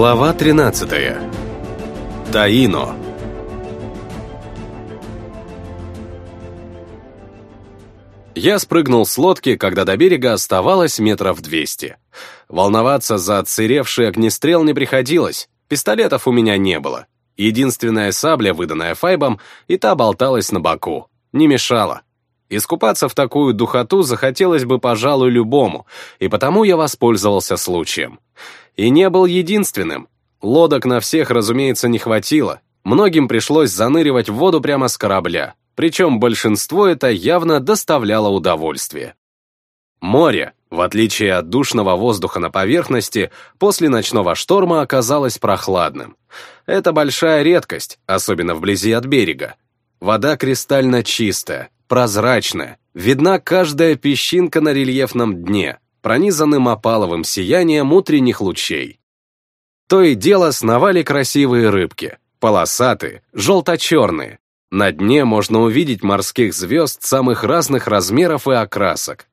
Глава 13. Таино. Я спрыгнул с лодки, когда до берега оставалось метров двести. Волноваться за отсыревший огнестрел не приходилось, пистолетов у меня не было. Единственная сабля, выданная Файбом, и та болталась на боку. Не мешала. Искупаться в такую духоту захотелось бы, пожалуй, любому, и потому я воспользовался случаем. И не был единственным. Лодок на всех, разумеется, не хватило. Многим пришлось заныривать в воду прямо с корабля, причем большинство это явно доставляло удовольствие. Море, в отличие от душного воздуха на поверхности, после ночного шторма оказалось прохладным. Это большая редкость, особенно вблизи от берега. Вода кристально чистая, прозрачная, видна каждая песчинка на рельефном дне, пронизанным опаловым сиянием утренних лучей. То и дело сновали красивые рыбки, полосатые, желто-черные. На дне можно увидеть морских звезд самых разных размеров и окрасок.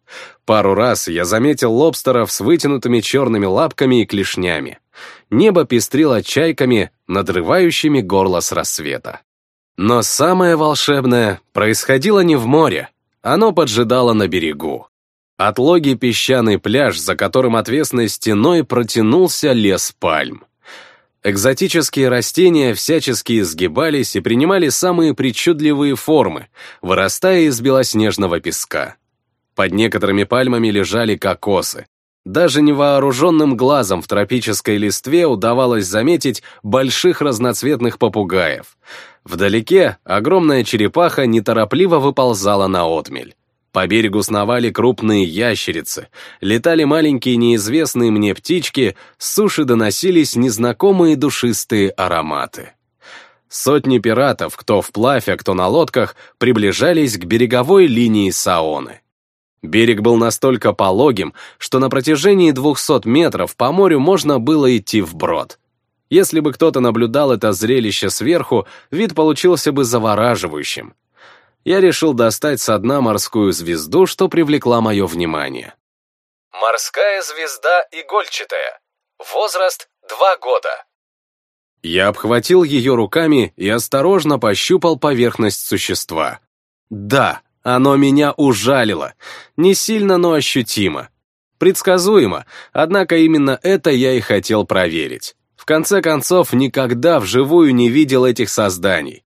Пару раз я заметил лобстеров с вытянутыми черными лапками и клешнями. Небо пестрило чайками, надрывающими горло с рассвета. Но самое волшебное происходило не в море, оно поджидало на берегу. Отлогий песчаный пляж, за которым отвесной стеной протянулся лес пальм. Экзотические растения всячески изгибались и принимали самые причудливые формы, вырастая из белоснежного песка. Под некоторыми пальмами лежали кокосы, даже невооруженным глазом в тропической листве удавалось заметить больших разноцветных попугаев. Вдалеке огромная черепаха неторопливо выползала на отмель. По берегу сновали крупные ящерицы, летали маленькие неизвестные мне птички, с суши доносились незнакомые душистые ароматы. Сотни пиратов, кто вплавь, а кто на лодках, приближались к береговой линии Саоны. Берег был настолько пологим, что на протяжении 200 метров по морю можно было идти вброд. Если бы кто-то наблюдал это зрелище сверху, вид получился бы завораживающим. Я решил достать со дна морскую звезду, что привлекла мое внимание. Морская звезда игольчатая. Возраст 2 года. Я обхватил ее руками и осторожно пощупал поверхность существа. Да, оно меня ужалило. Не сильно, но ощутимо. Предсказуемо, однако именно это я и хотел проверить. В конце концов, никогда вживую не видел этих созданий.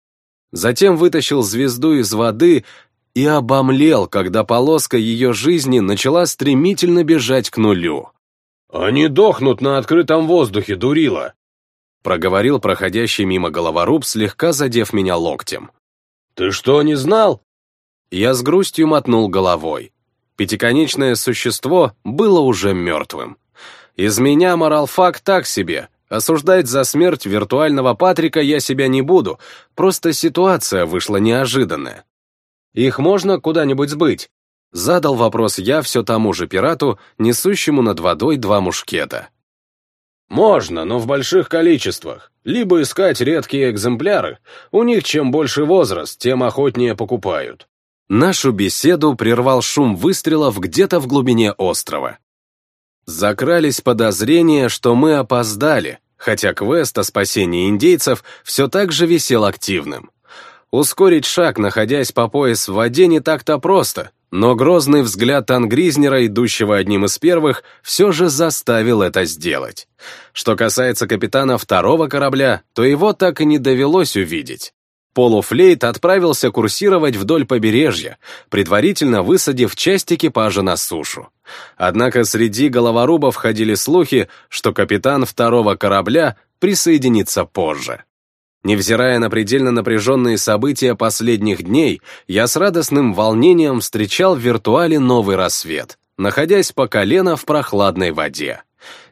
Затем вытащил звезду из воды и обомлел, когда полоска ее жизни начала стремительно бежать к нулю. «Они дохнут на открытом воздухе, дурила!» проговорил проходящий мимо головоруб, слегка задев меня локтем. «Ты что, не знал?» Я с грустью мотнул головой. Пятиконечное существо было уже мертвым. Из меня моралфак так себе. Осуждать за смерть виртуального Патрика я себя не буду, просто ситуация вышла неожиданная. Их можно куда-нибудь сбыть? Задал вопрос я все тому же пирату, несущему над водой два мушкета. Можно, но в больших количествах. Либо искать редкие экземпляры. У них чем больше возраст, тем охотнее покупают. Нашу беседу прервал шум выстрелов где-то в глубине острова. Закрались подозрения, что мы опоздали, хотя квест о спасении индейцев все так же висел активным. Ускорить шаг, находясь по пояс в воде, не так-то просто, но грозный взгляд Ангризнера, идущего одним из первых, все же заставил это сделать. Что касается капитана второго корабля, то его так и не довелось увидеть. Полуфлейт отправился курсировать вдоль побережья, предварительно высадив часть экипажа на сушу. Однако среди головорубов ходили слухи, что капитан второго корабля присоединится позже. Невзирая на предельно напряженные события последних дней, я с радостным волнением встречал в виртуале новый рассвет, находясь по колено в прохладной воде.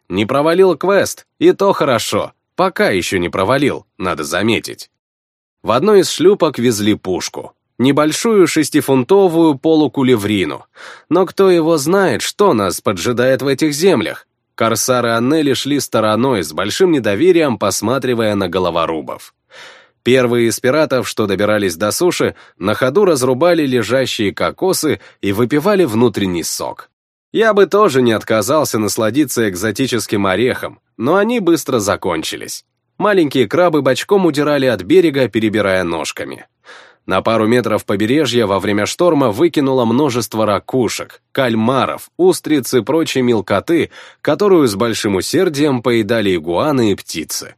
Не провалил квест, и то хорошо, пока еще не провалил, надо заметить. В одной из шлюпок везли пушку. Небольшую шестифунтовую полукулеврину. Но кто его знает, что нас поджидает в этих землях? Корсары Аннели шли стороной, с большим недоверием посматривая на головорубов. Первые из пиратов, что добирались до суши, на ходу разрубали лежащие кокосы и выпивали внутренний сок. Я бы тоже не отказался насладиться экзотическим орехом, но они быстро закончились. Маленькие крабы бочком удирали от берега, перебирая ножками. На пару метров побережья во время шторма выкинуло множество ракушек, кальмаров, устриц и прочей мелкоты, которую с большим усердием поедали игуаны и птицы.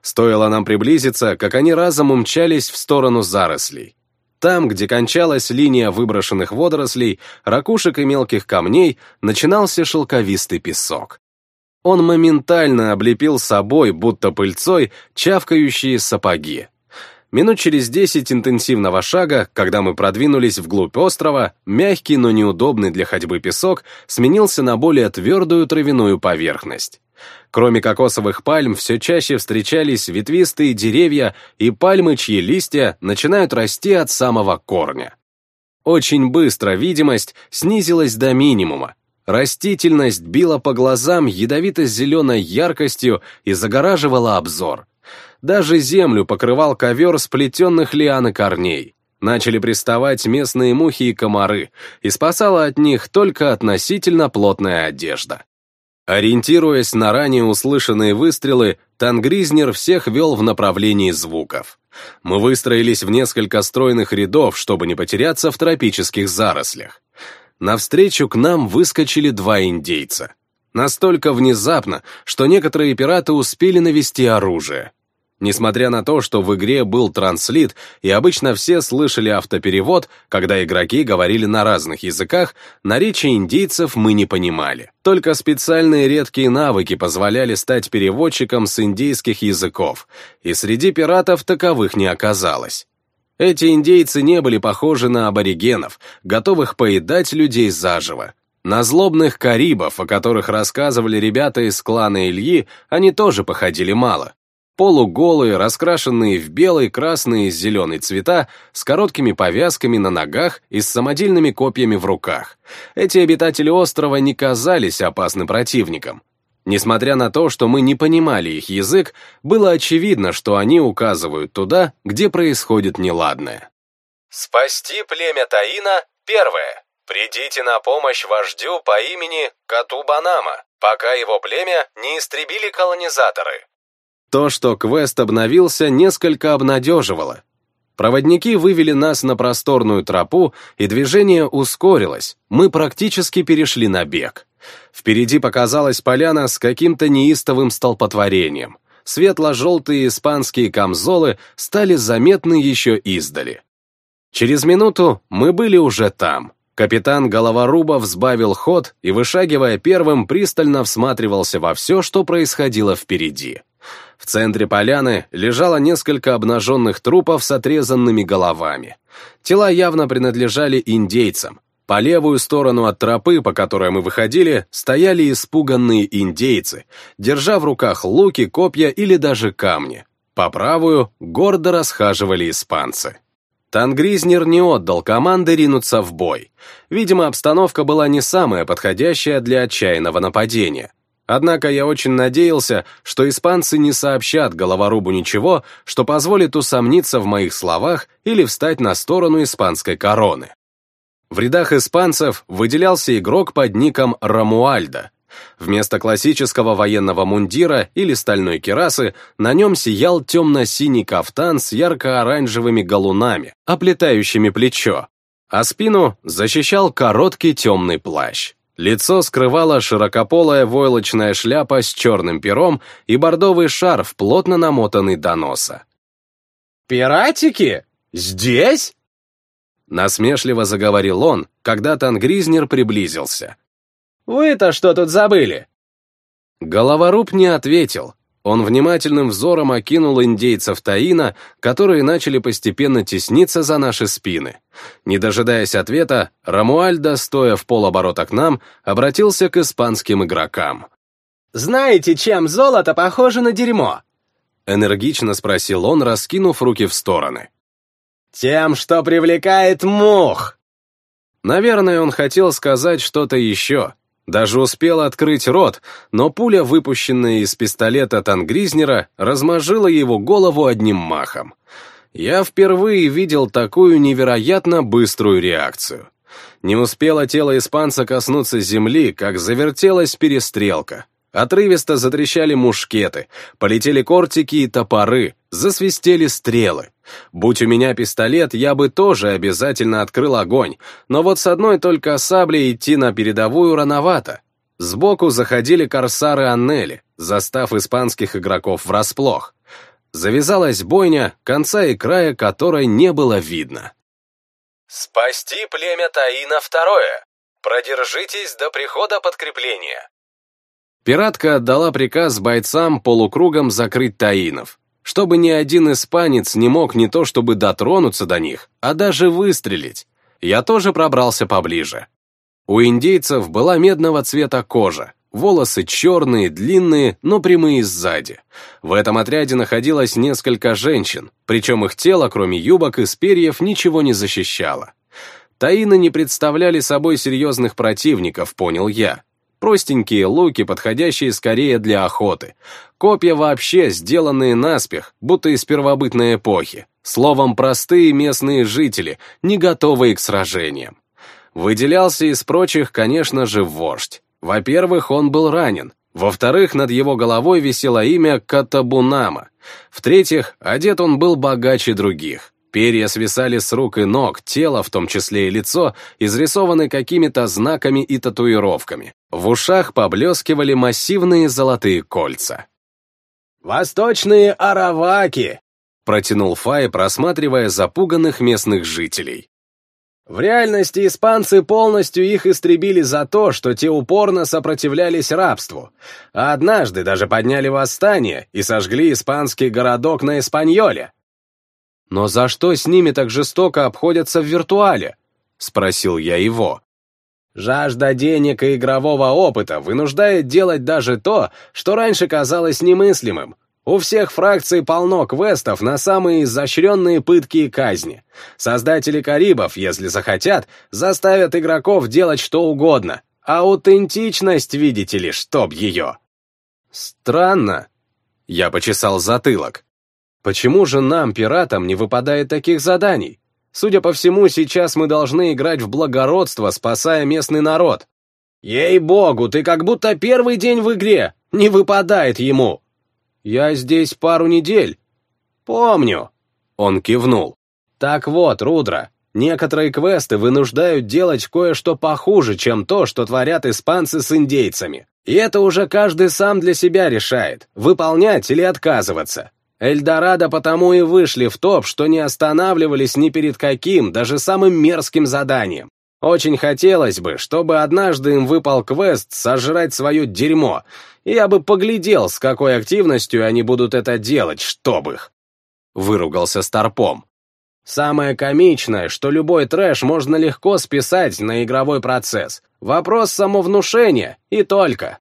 Стоило нам приблизиться, как они разом умчались в сторону зарослей. Там, где кончалась линия выброшенных водорослей, ракушек и мелких камней, начинался шелковистый песок. Он моментально облепил собой, будто пыльцой, чавкающие сапоги. Минут через десять интенсивного шага, когда мы продвинулись вглубь острова, мягкий, но неудобный для ходьбы песок сменился на более твердую травяную поверхность. Кроме кокосовых пальм, все чаще встречались ветвистые деревья и пальмы, чьи листья начинают расти от самого корня. Очень быстро видимость снизилась до минимума. Растительность била по глазам ядовито-зеленой яркостью и загораживала обзор. Даже землю покрывал ковер сплетенных лиан и корней. Начали приставать местные мухи и комары, и спасала от них только относительно плотная одежда. Ориентируясь на ранее услышанные выстрелы, Тангризнер всех вел в направлении звуков. Мы выстроились в несколько стройных рядов, чтобы не потеряться в тропических зарослях. Навстречу к нам выскочили два индейца. Настолько внезапно, что некоторые пираты успели навести оружие. Несмотря на то, что в игре был транслит, и обычно все слышали автоперевод, когда игроки говорили на разных языках, наречия индейцев мы не понимали. Только специальные редкие навыки позволяли стать переводчиком с индейских языков, и среди пиратов таковых не оказалось. Эти индейцы не были похожи на аборигенов, готовых поедать людей заживо. На злобных карибов, о которых рассказывали ребята из клана Ильи, они тоже походили мало полуголые, раскрашенные в белый, красный и зеленый цвета, с короткими повязками на ногах и с самодельными копьями в руках. Эти обитатели острова не казались опасным противником. Несмотря на то, что мы не понимали их язык, было очевидно, что они указывают туда, где происходит неладное. Спасти племя Таина — первое. Придите на помощь вождю по имени Катубанама, пока его племя не истребили колонизаторы. То, что квест обновился, несколько обнадеживало. Проводники вывели нас на просторную тропу, и движение ускорилось, мы практически перешли на бег. Впереди показалась поляна с каким-то неистовым столпотворением. Светло-желтые испанские камзолы стали заметны еще издали. Через минуту мы были уже там. Капитан Головорубов сбавил ход и, вышагивая первым, пристально всматривался во все, что происходило впереди. В центре поляны лежало несколько обнаженных трупов с отрезанными головами. Тела явно принадлежали индейцам. По левую сторону от тропы, по которой мы выходили, стояли испуганные индейцы, держа в руках луки, копья или даже камни. По правую гордо расхаживали испанцы. Тангризнер не отдал команды ринуться в бой. Видимо, обстановка была не самая подходящая для отчаянного нападения. Однако я очень надеялся, что испанцы не сообщат головорубу ничего, что позволит усомниться в моих словах или встать на сторону испанской короны. В рядах испанцев выделялся игрок под ником Рамуальдо. Вместо классического военного мундира или стальной керасы на нем сиял темно-синий кафтан с ярко-оранжевыми галунами, оплетающими плечо, а спину защищал короткий темный плащ. Лицо скрывала широкополая войлочная шляпа с черным пером и бордовый шарф, плотно намотанный до носа. «Пиратики? Здесь?» Насмешливо заговорил он, когда Тангризнер приблизился. «Вы-то что тут забыли?» Головоруб не ответил, он внимательным взором окинул индейцев Таина, которые начали постепенно тесниться за наши спины. Не дожидаясь ответа, Рамуальдо, стоя в полоборота к нам, обратился к испанским игрокам. «Знаете, чем золото похоже на дерьмо?» Энергично спросил он, раскинув руки в стороны. «Тем, что привлекает мух!» Наверное, он хотел сказать что-то еще, даже успел открыть рот, но пуля, выпущенная из пистолета Тангризнера, размажила его голову одним махом. Я впервые видел такую невероятно быструю реакцию. Не успело тело испанца коснуться земли, как завертелась перестрелка. Отрывисто затрещали мушкеты, полетели кортики и топоры, засвистели стрелы. Будь у меня пистолет, я бы тоже обязательно открыл огонь, но вот с одной только саблей идти на передовую рановато. Сбоку заходили корсары Аннели, застав испанских игроков врасплох. Завязалась бойня, конца и края которой не было видно. Спасти племя Таина второе. Продержитесь до прихода подкрепления. Пиратка отдала приказ бойцам полукругом закрыть таинов, чтобы ни один испанец не мог не то чтобы дотронуться до них, а даже выстрелить. Я тоже пробрался поближе. У индейцев была медного цвета кожа, волосы черные, длинные, но прямые сзади. В этом отряде находилось несколько женщин, причем их тело, кроме юбок из перьев, ничего не защищало. Таины не представляли собой серьезных противников, понял я. Простенькие луки, подходящие скорее для охоты. Копья вообще сделанные наспех, будто из первобытной эпохи. Словом, простые местные жители, не готовые к сражениям. Выделялся из прочих, конечно же, вождь. Во-первых, он был ранен. Во-вторых, над его головой висело имя Катабунама. В-третьих, одет он был богаче других. Перья свисали с рук и ног, тело, в том числе и лицо, изрисованы какими-то знаками и татуировками. В ушах поблескивали массивные золотые кольца. «Восточные араваки!» — протянул Фай, просматривая запуганных местных жителей. В реальности испанцы полностью их истребили за то, что те упорно сопротивлялись рабству, а однажды даже подняли восстание и сожгли испанский городок на Испаньоле. «Но за что с ними так жестоко обходятся в виртуале?» — спросил я его. Жажда денег и игрового опыта вынуждает делать даже то, что раньше казалось немыслимым, у всех фракций полно квестов на самые изощренные пытки и казни. Создатели Карибов, если захотят, заставят игроков делать что угодно. Аутентичность, видите ли, чтоб ее. Странно. Я почесал затылок. Почему же нам, пиратам, не выпадает таких заданий? Судя по всему, сейчас мы должны играть в благородство, спасая местный народ. Ей-богу, ты как будто первый день в игре. Не выпадает ему. «Я здесь пару недель». «Помню», — он кивнул. «Так вот, Рудра, некоторые квесты вынуждают делать кое-что похуже, чем то, что творят испанцы с индейцами. И это уже каждый сам для себя решает, выполнять или отказываться. Эльдорадо потому и вышли в топ, что не останавливались ни перед каким, даже самым мерзким заданием. Очень хотелось бы, чтобы однажды им выпал квест сожрать свое дерьмо, и я бы поглядел, с какой активностью они будут это делать, чтоб их. Выругался Старпом. Самое комичное, что любой трэш можно легко списать на игровой процесс. Вопрос самовнушения, и только.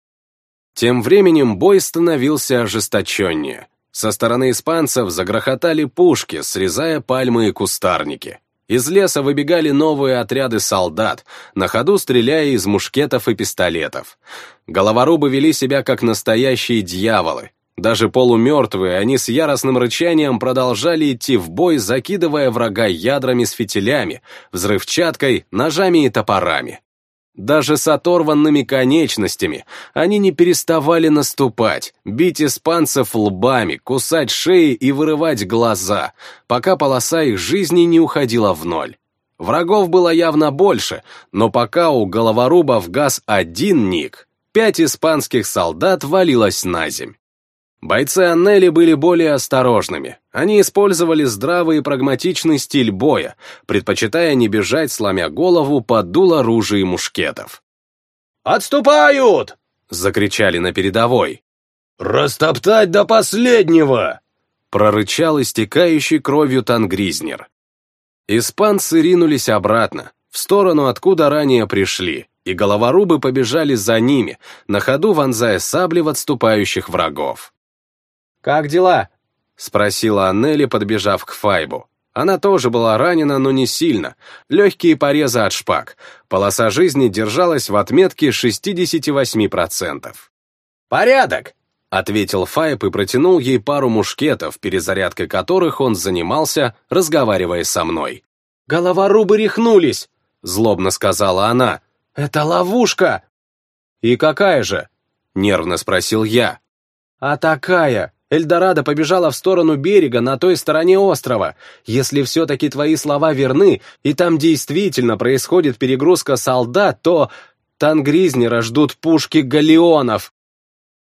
Тем временем бой становился ожесточеннее. Со стороны испанцев загрохотали пушки, срезая пальмы и кустарники. Из леса выбегали новые отряды солдат, на ходу стреляя из мушкетов и пистолетов. Головорубы вели себя как настоящие дьяволы. Даже полумертвые, они с яростным рычанием продолжали идти в бой, закидывая врага ядрами с фитилями, взрывчаткой, ножами и топорами. Даже с оторванными конечностями они не переставали наступать, бить испанцев лбами, кусать шеи и вырывать глаза, пока полоса их жизни не уходила в ноль. Врагов было явно больше, но пока у головорубов газ один ник, пять испанских солдат валилось на земь. Бойцы Аннели были более осторожными. Они использовали здравый и прагматичный стиль боя, предпочитая не бежать, сломя голову под дуло ружей и мушкетов. «Отступают!» — закричали на передовой. «Растоптать до последнего!» — прорычал истекающий кровью Тангризнер. Испанцы ринулись обратно, в сторону, откуда ранее пришли, и головорубы побежали за ними, на ходу вонзая сабли в отступающих врагов. «Как дела?» — спросила Аннели, подбежав к Файбу. Она тоже была ранена, но не сильно. Легкие порезы от шпаг. Полоса жизни держалась в отметке 68%. «Порядок!» — ответил Файб и протянул ей пару мушкетов, перезарядкой которых он занимался, разговаривая со мной. «Головорубы рехнулись!» — злобно сказала она. «Это ловушка!» «И какая же?» — нервно спросил я. «А такая! Эльдорадо побежала в сторону берега на той стороне острова. Если все-таки твои слова верны, и там действительно происходит перегрузка солдат, то Тангризнера ждут пушки галеонов!»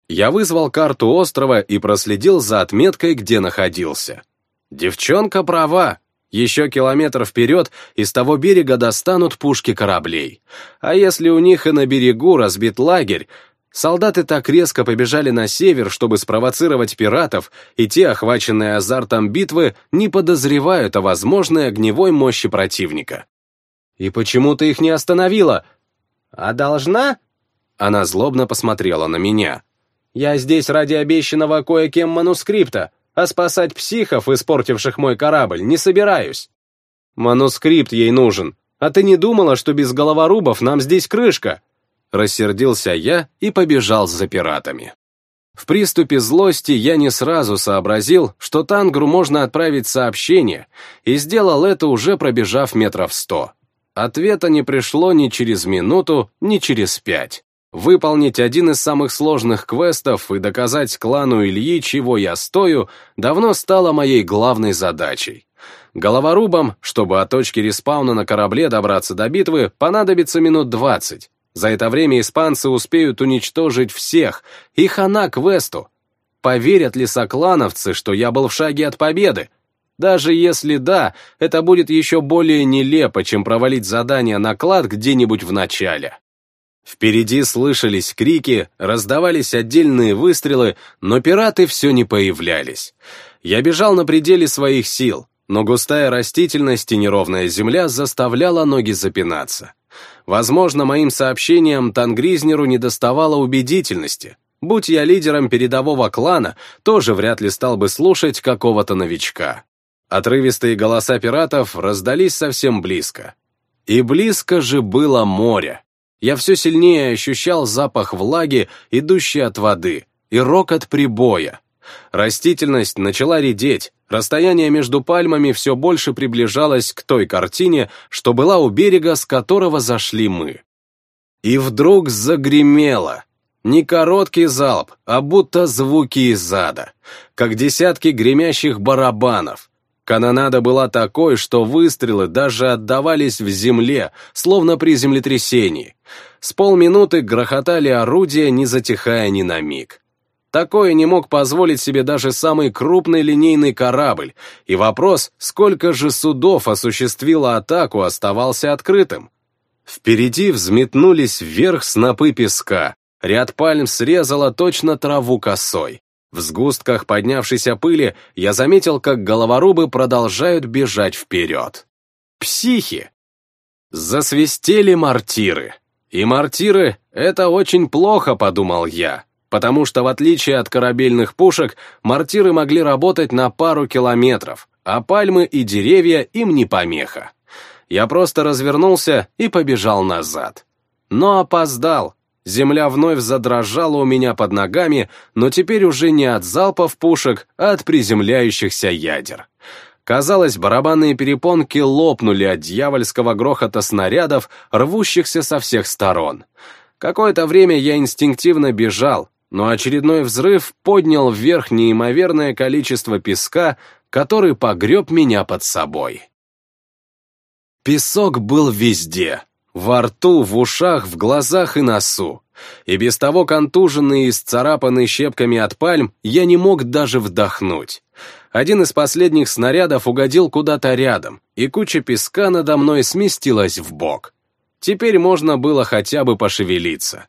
Я вызвал карту острова и проследил за отметкой, где находился. Девчонка права. Еще километр вперед из того берега достанут пушки кораблей. А если у них и на берегу разбит лагерь, солдаты так резко побежали на север, чтобы спровоцировать пиратов, и те, охваченные азартом битвы, не подозревают о возможной огневой мощи противника. «И почему ты их не остановила?» «А должна?» Она злобно посмотрела на меня. «Я здесь ради обещанного кое-кем манускрипта а спасать психов, испортивших мой корабль, не собираюсь. Манускрипт ей нужен, а ты не думала, что без головорубов нам здесь крышка?» Рассердился я и побежал за пиратами. В приступе злости я не сразу сообразил, что Тангру можно отправить сообщение, и сделал это уже пробежав метров сто. Ответа не пришло ни через минуту, ни через пять. Выполнить один из самых сложных квестов и доказать клану Ильи, чего я стою, давно стало моей главной задачей. Головорубам, чтобы от точки респауна на корабле добраться до битвы, понадобится минут двадцать. За это время испанцы успеют уничтожить всех, и хана квесту. Поверят ли соклановцы, что я был в шаге от победы? Даже если да, это будет еще более нелепо, чем провалить задание на клад где-нибудь в начале. Впереди слышались крики, раздавались отдельные выстрелы, но пираты все не появлялись. Я бежал на пределе своих сил, но густая растительность и неровная земля заставляла ноги запинаться. Возможно, моим сообщениям Тангризнеру не доставало убедительности. Будь я лидером передового клана, тоже вряд ли стал бы слушать какого-то новичка. Отрывистые голоса пиратов раздались совсем близко. И близко же было море я все сильнее ощущал запах влаги, идущий от воды, и рокот прибоя. Растительность начала редеть, расстояние между пальмами все больше приближалось к той картине, что была у берега, с которого зашли мы. И вдруг загремело. Не короткий залп, а будто звуки из ада, как десятки гремящих барабанов. Канонада была такой, что выстрелы даже отдавались в земле, словно при землетрясении. С полминуты грохотали орудия, не затихая ни на миг. Такое не мог позволить себе даже самый крупный линейный корабль, и вопрос, сколько же судов осуществило атаку, оставался открытым. Впереди взметнулись вверх снопы песка, ряд пальм срезала точно траву косой. В сгустках поднявшейся пыли я заметил, как головорубы продолжают бежать вперед. Психи! Засвистели мортиры. И мортиры — это очень плохо, подумал я, потому что в отличие от корабельных пушек, мортиры могли работать на пару километров, а пальмы и деревья им не помеха. Я просто развернулся и побежал назад. Но опоздал, Земля вновь задрожала у меня под ногами, но теперь уже не от залпов пушек, а от приземляющихся ядер. Казалось, барабанные перепонки лопнули от дьявольского грохота снарядов, рвущихся со всех сторон. Какое-то время я инстинктивно бежал, но очередной взрыв поднял вверх неимоверное количество песка, который погреб меня под собой. Песок был везде. Во рту, в ушах, в глазах и носу. И без того контуженный и сцарапанный щепками от пальм, я не мог даже вдохнуть. Один из последних снарядов угодил куда-то рядом, и куча песка надо мной сместилась в бок. Теперь можно было хотя бы пошевелиться.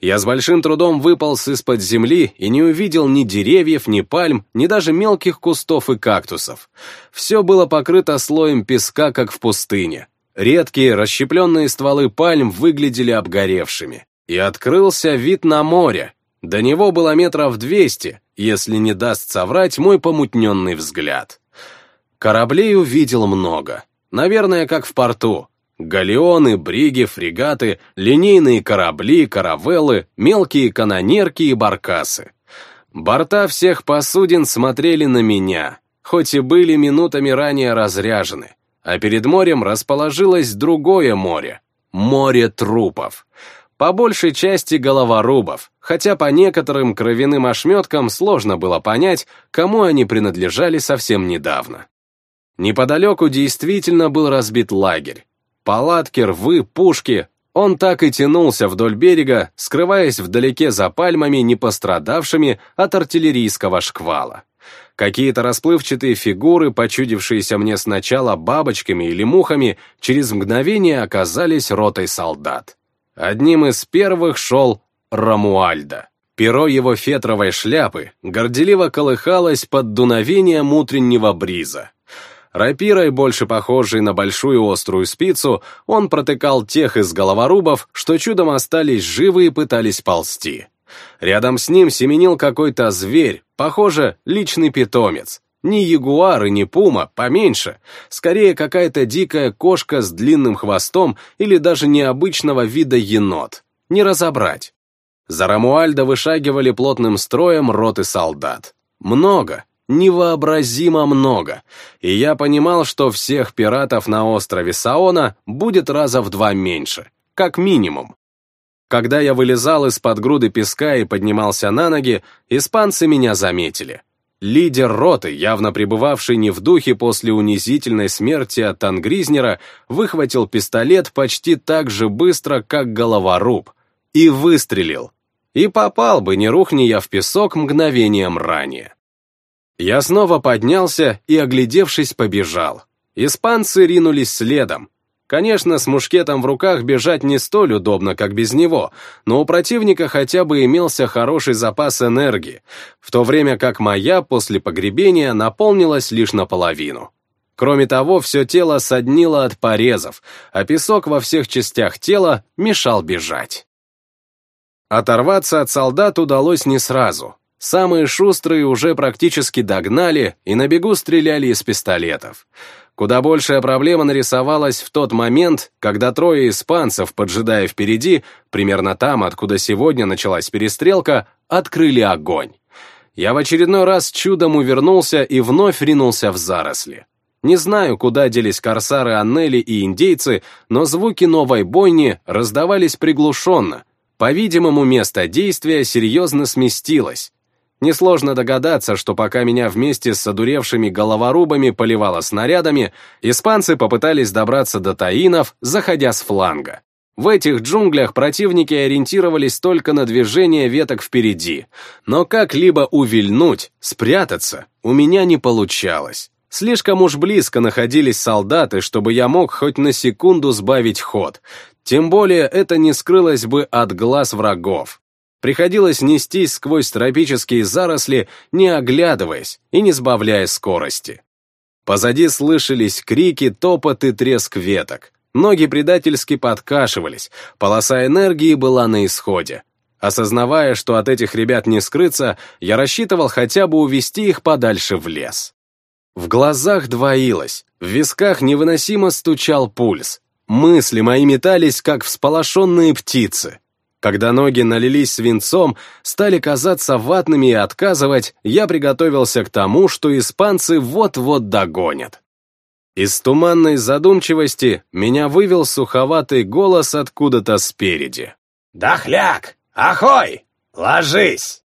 Я с большим трудом выполз из-под земли и не увидел ни деревьев, ни пальм, ни даже мелких кустов и кактусов. Все было покрыто слоем песка, как в пустыне. Редкие, расщепленные стволы пальм выглядели обгоревшими. И открылся вид на море. До него было метров двести, если не даст соврать мой помутненный взгляд. Кораблей увидел много. Наверное, как в порту. Галеоны, бриги, фрегаты, линейные корабли, каравеллы, мелкие канонерки и баркасы. Борта всех посудин смотрели на меня, хоть и были минутами ранее разряжены. а перед морем расположилось другое море — море трупов. По большей части головорубов, хотя по некоторым кровяным ошметкам сложно было понять, кому они принадлежали совсем недавно. Неподалеку действительно был разбит лагерь. Палатки, рвы, пушки. Он так и тянулся вдоль берега, скрываясь вдалеке за пальмами, не пострадавшими от артиллерийского шквала. Какие-то расплывчатые фигуры, почудившиеся мне сначала бабочками или мухами, через мгновение оказались ротой солдат. Одним из первых шел Рамуальда. Перо его фетровой шляпы горделиво колыхалось под дуновением утреннего бриза. Рапирой, больше похожей на большую острую спицу, он протыкал тех из головорубов, что чудом остались живы и пытались ползти. Рядом с ним семенил какой-то зверь, похоже, личный питомец. Ни ягуар и ни пума, поменьше. Скорее, какая-то дикая кошка с длинным хвостом или даже необычного вида енот. Не разобрать. За Рамуальда вышагивали плотным строем роты солдат. Много, невообразимо много. И я понимал, что всех пиратов на острове Саона будет раза в два меньше. Как минимум. Когда я вылезал из-под груды песка и поднимался на ноги, испанцы меня заметили. Лидер роты, явно пребывавший не в духе после унизительной смерти от Тангризнера, выхватил пистолет почти так же быстро, как головоруб, и выстрелил. И попал бы, не рухни я в песок мгновением ранее. Я снова поднялся и, оглядевшись, побежал. Испанцы ринулись следом, Конечно, с мушкетом в руках бежать не столь удобно, как без него, но у противника хотя бы имелся хороший запас энергии, в то время как моя после погребения наполнилась лишь наполовину. Кроме того, все тело соднило от порезов, а песок во всех частях тела мешал бежать. Оторваться от солдат удалось не сразу. Самые шустрые уже практически догнали и на бегу стреляли из пистолетов. Куда большая проблема нарисовалась в тот момент, когда трое испанцев, поджидая впереди, примерно там, откуда сегодня началась перестрелка, открыли огонь. Я в очередной раз чудом увернулся и вновь ринулся в заросли. Не знаю, куда делись корсары Аннели и индейцы, но звуки новой бойни раздавались приглушенно. По-видимому, место действия серьезно сместилось. Несложно догадаться, что пока меня вместе с одуревшими головорубами поливало снарядами, испанцы попытались добраться до таинов, заходя с фланга. В этих джунглях противники ориентировались только на движение веток впереди, но как-либо увильнуть, спрятаться у меня не получалось. Слишком уж близко находились солдаты, чтобы я мог хоть на секунду сбавить ход, тем более это не скрылось бы от глаз врагов. Приходилось нестись сквозь тропические заросли, не оглядываясь и не сбавляя скорости. Позади слышались крики, топот и треск веток. Ноги предательски подкашивались, полоса энергии была на исходе. Осознавая, что от этих ребят не скрыться, я рассчитывал хотя бы увести их подальше в лес. В глазах двоилось, в висках невыносимо стучал пульс. Мысли мои метались, как всполошенные птицы. Когда ноги налились свинцом, стали казаться ватными и отказывать, я приготовился к тому, что испанцы вот-вот догонят. Из туманной задумчивости меня вывел суховатый голос откуда-то спереди. «Дохляк! Ахой! Ложись!»